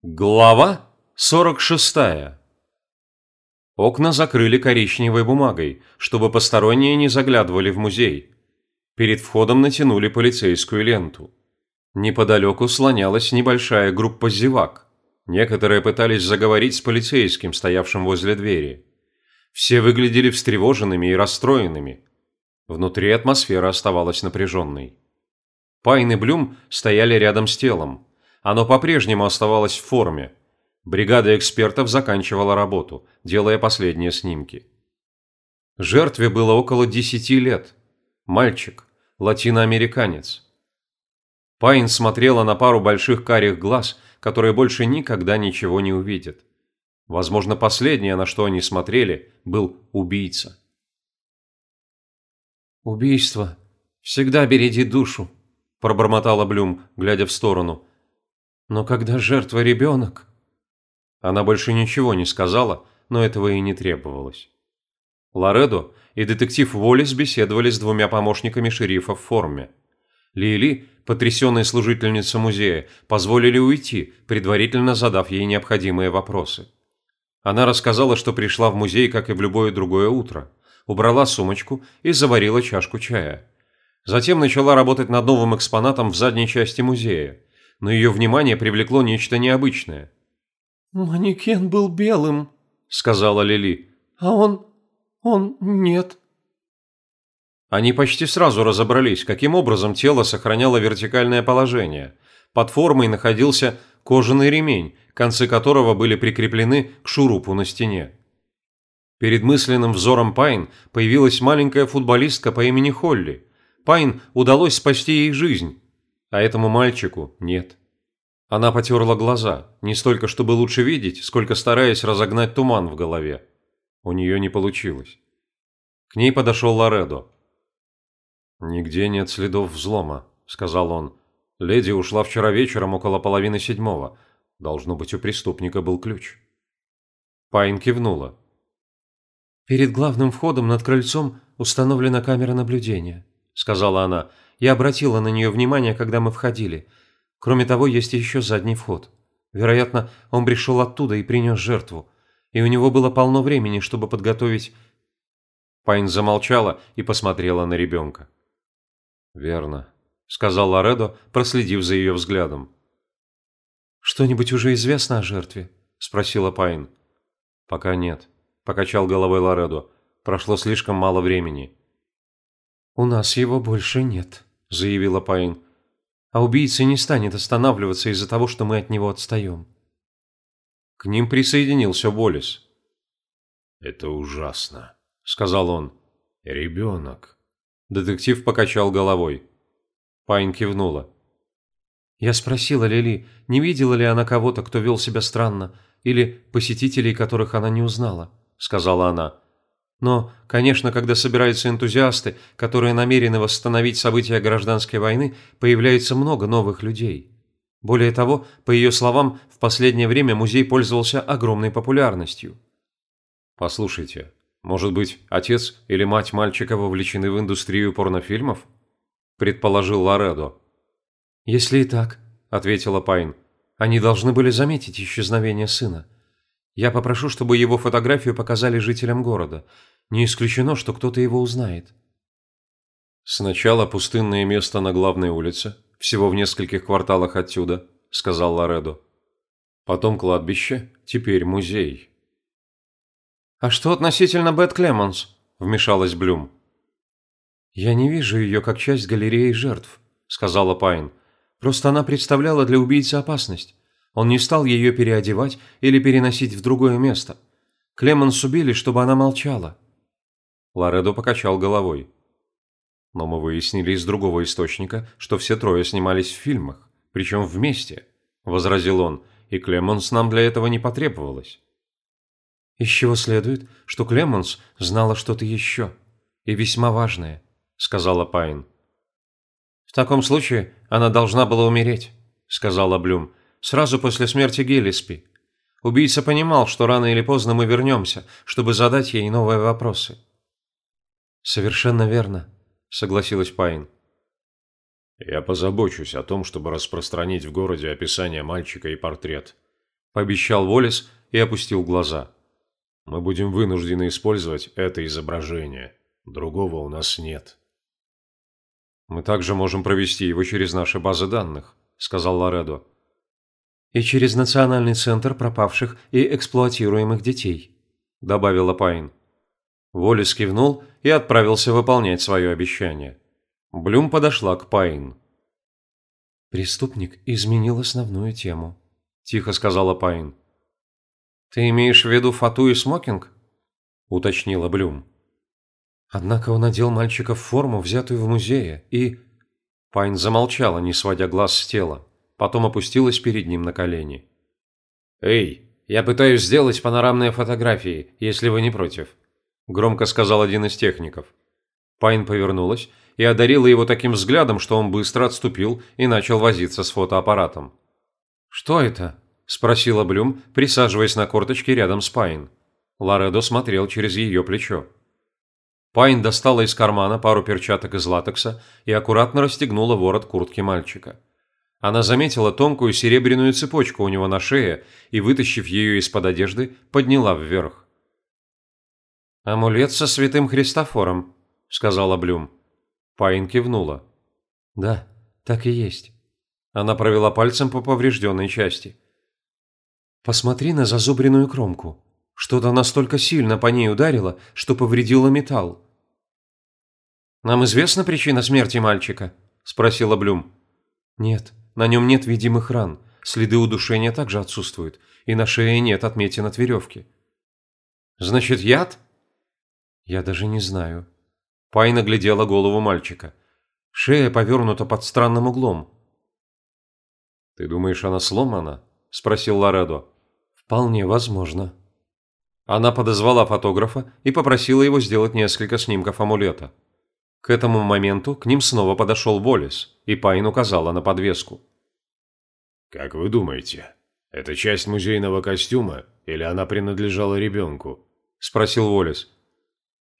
Глава 46. Окна закрыли коричневой бумагой, чтобы посторонние не заглядывали в музей. Перед входом натянули полицейскую ленту. Неподалеку слонялась небольшая группа зевак. Некоторые пытались заговорить с полицейским, стоявшим возле двери. Все выглядели встревоженными и расстроенными. Внутри атмосфера оставалась напряженной. Пайн и Блюм стояли рядом с телом. Оно по-прежнему оставалось в форме. Бригада экспертов заканчивала работу, делая последние снимки. Жертве было около 10 лет. Мальчик, латиноамериканец. Пайн смотрела на пару больших карих глаз, которые больше никогда ничего не увидят. Возможно, последнее, на что они смотрели, был убийца. «Убийство всегда береди душу», – пробормотала Блюм, глядя в сторону. «Но когда жертва ребенок...» Она больше ничего не сказала, но этого и не требовалось. Лоредо и детектив Уоллес беседовали с двумя помощниками шерифа в форме. Лили, потрясенная служительница музея, позволили уйти, предварительно задав ей необходимые вопросы. Она рассказала, что пришла в музей, как и в любое другое утро, убрала сумочку и заварила чашку чая. Затем начала работать над новым экспонатом в задней части музея, но ее внимание привлекло нечто необычное. «Манекен был белым», – сказала Лили. «А он... он нет». Они почти сразу разобрались, каким образом тело сохраняло вертикальное положение. Под формой находился кожаный ремень, концы которого были прикреплены к шурупу на стене. Перед мысленным взором Пайн появилась маленькая футболистка по имени Холли. Пайн удалось спасти ей жизнь, а этому мальчику нет. Она потерла глаза, не столько чтобы лучше видеть, сколько стараясь разогнать туман в голове. У нее не получилось. К ней подошел Лоредо. «Нигде нет следов взлома», — сказал он. «Леди ушла вчера вечером около половины седьмого. Должно быть, у преступника был ключ». Пайн кивнула. «Перед главным входом над крыльцом установлена камера наблюдения», — сказала она. Я обратила на нее внимание, когда мы входили. Кроме того, есть еще задний вход. Вероятно, он пришел оттуда и принес жертву. И у него было полно времени, чтобы подготовить... Пайн замолчала и посмотрела на ребенка. «Верно», — сказал Лоредо, проследив за ее взглядом. «Что-нибудь уже известно о жертве?» – спросила Пайн. «Пока нет», – покачал головой Лоредо. «Прошло слишком мало времени». «У нас его больше нет», – заявила Пайн. «А убийца не станет останавливаться из-за того, что мы от него отстаем». К ним присоединился Болис. «Это ужасно», – сказал он. «Ребенок». Детектив покачал головой. Пайн кивнула. Я спросила Лили, не видела ли она кого-то, кто вел себя странно, или посетителей, которых она не узнала, сказала она. Но, конечно, когда собираются энтузиасты, которые намерены восстановить события гражданской войны, появляется много новых людей. Более того, по ее словам, в последнее время музей пользовался огромной популярностью. «Послушайте, может быть, отец или мать мальчика вовлечены в индустрию порнофильмов?» – предположил Лоредо. «Если и так», – ответила Пайн, – «они должны были заметить исчезновение сына. Я попрошу, чтобы его фотографию показали жителям города. Не исключено, что кто-то его узнает. Сначала пустынное место на главной улице, всего в нескольких кварталах отсюда, сказал Лоредо. Потом кладбище, теперь музей. А что относительно Бет Клемонс? вмешалась Блюм. Я не вижу ее как часть галереи жертв, сказала Пайн. Просто она представляла для убийцы опасность. Он не стал ее переодевать или переносить в другое место. Клеменс убили, чтобы она молчала. Лоредо покачал головой. Но мы выяснили из другого источника, что все трое снимались в фильмах, причем вместе, возразил он, и Клеменс нам для этого не потребовалось. Из чего следует, что Клеменс знала что-то еще, и весьма важное, сказала Пайн. В таком случае она должна была умереть, сказала Блюм, сразу после смерти Гиллиспи. Убийца понимал, что рано или поздно мы вернемся, чтобы задать ей новые вопросы. «Совершенно верно», — согласилась Пайн. «Я позабочусь о том, чтобы распространить в городе описание мальчика и портрет. – пообещал Волис и опустил глаза. «Мы будем вынуждены использовать это изображение. Другого у нас нет». «Мы также можем провести его через наши базы данных», – сказал Лоредо. «И через Национальный центр пропавших и эксплуатируемых детей», – добавила Пайн. Волис кивнул и отправился выполнять свое обещание. Блюм подошла к Пайн. «Преступник изменил основную тему», – тихо сказала Пайн. «Ты имеешь в виду фату и смокинг?» – уточнила Блюм. Однако он одел мальчика в форму, взятую в музее, и... Пайн замолчала, не сводя глаз с тела, потом опустилась перед ним на колени. «Эй, я пытаюсь сделать панорамные фотографии, если вы не против», – громко сказал один из техников. Пайн повернулась и одарила его таким взглядом, что он быстро отступил и начал возиться с фотоаппаратом. «Что это?» – спросила Блюм, присаживаясь на корточки рядом с Пайн. Лоредо смотрел через ее плечо. Пайн достала из кармана пару перчаток из латекса и аккуратно расстегнула ворот куртки мальчика. Она заметила тонкую серебряную цепочку у него на шее и, вытащив ее из-под одежды, подняла вверх. «Амулет со святым Христофором», – сказала Блюм. Пайн кивнула. «Да, так и есть». Она провела пальцем по поврежденной части. «Посмотри на зазубренную кромку. Что-то настолько сильно по ней ударило, что повредило металл. «Нам известна причина смерти мальчика?» – спросила Блюм. «Нет, на нем нет видимых ран, следы удушения также отсутствуют, и на шее нет отметин от веревки». «Значит, яд?» «Я даже не знаю». Пай наглядела голову мальчика. Шея повернута под странным углом. «Ты думаешь, она сломана?» – спросил Лоредо. «Вполне возможно». Она подозвала фотографа и попросила его сделать несколько снимков амулета. К этому моменту к ним снова подошел Волис, и Пайн указала на подвеску. «Как вы думаете, это часть музейного костюма или она принадлежала ребенку?» – спросил Волис.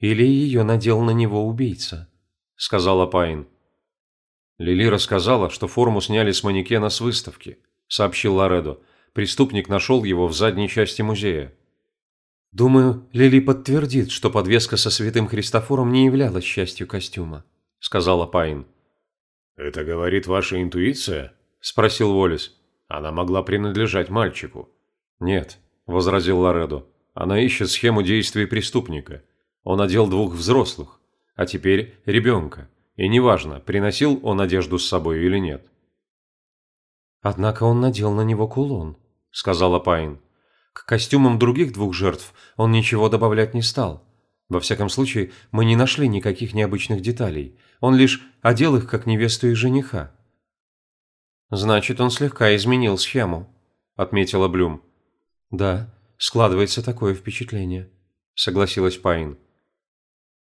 «Или ее надел на него убийца», – сказала Пайн. Лили рассказала, что форму сняли с манекена с выставки, сообщил Лоредо. Преступник нашел его в задней части музея. «Думаю, Лили подтвердит, что подвеска со святым Христофором не являлась частью костюма», – сказала Пайн. «Это говорит ваша интуиция?» – спросил Уоллес. «Она могла принадлежать мальчику». «Нет», – возразил Лоредо. «Она ищет схему действий преступника. Он одел двух взрослых, а теперь ребенка. И неважно, приносил он одежду с собой или нет». «Однако он надел на него кулон», – сказала Пайн. К костюмам других двух жертв он ничего добавлять не стал. Во всяком случае, мы не нашли никаких необычных деталей. Он лишь одел их как невесту и жениха. «Значит, он слегка изменил схему», – отметила Блюм. «Да, складывается такое впечатление», – согласилась Пайн.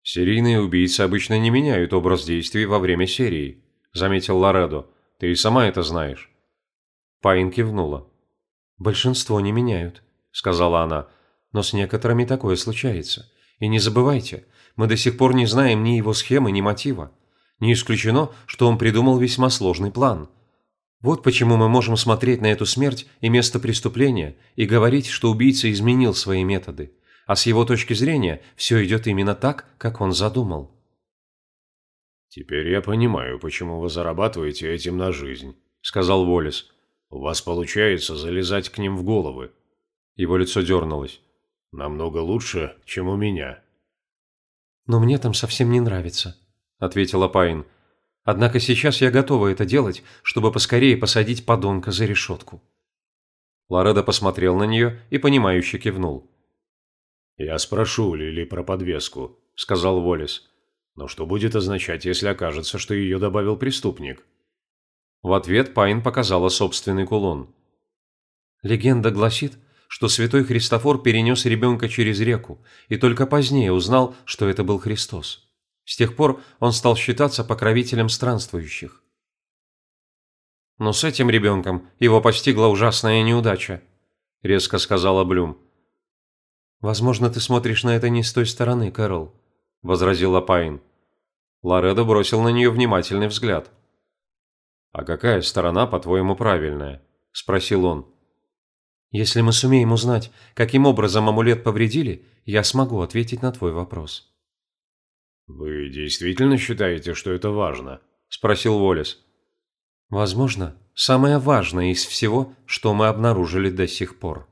«Серийные убийцы обычно не меняют образ действий во время серии», – заметил Лоредо. «Ты и сама это знаешь». Пайн кивнула. «Большинство не меняют. – сказала она. «Но с некоторыми такое случается. И не забывайте, мы до сих пор не знаем ни его схемы, ни мотива. Не исключено, что он придумал весьма сложный план. Вот почему мы можем смотреть на эту смерть и место преступления и говорить, что убийца изменил свои методы. А с его точки зрения все идет именно так, как он задумал». «Теперь я понимаю, почему вы зарабатываете этим на жизнь», – сказал Волис. «У вас получается залезать к ним в головы». Его лицо дернулось. «Намного лучше, чем у меня». «Но мне там совсем не нравится», – ответила Пайн. «Однако сейчас я готова это делать, чтобы поскорее посадить подонка за решетку». Лоредо посмотрел на нее и, понимающе кивнул. «Я спрошу Лили про подвеску», – сказал Волис. «Но что будет означать, если окажется, что ее добавил преступник?» В ответ Пайн показала собственный кулон. «Легенда гласит, что святой Христофор перенес ребенка через реку и только позднее узнал, что это был Христос. С тех пор он стал считаться покровителем странствующих. «Но с этим ребенком его постигла ужасная неудача», – резко сказала Блюм. «Возможно, ты смотришь на это не с той стороны, Кэрол», – возразила Пайн. Лоредо бросил на нее внимательный взгляд. «А какая сторона, по-твоему, правильная?» – спросил он. Если мы сумеем узнать, каким образом амулет повредили, я смогу ответить на твой вопрос». «Вы действительно считаете, что это важно?» – спросил Уоллес. «Возможно, самое важное из всего, что мы обнаружили до сих пор».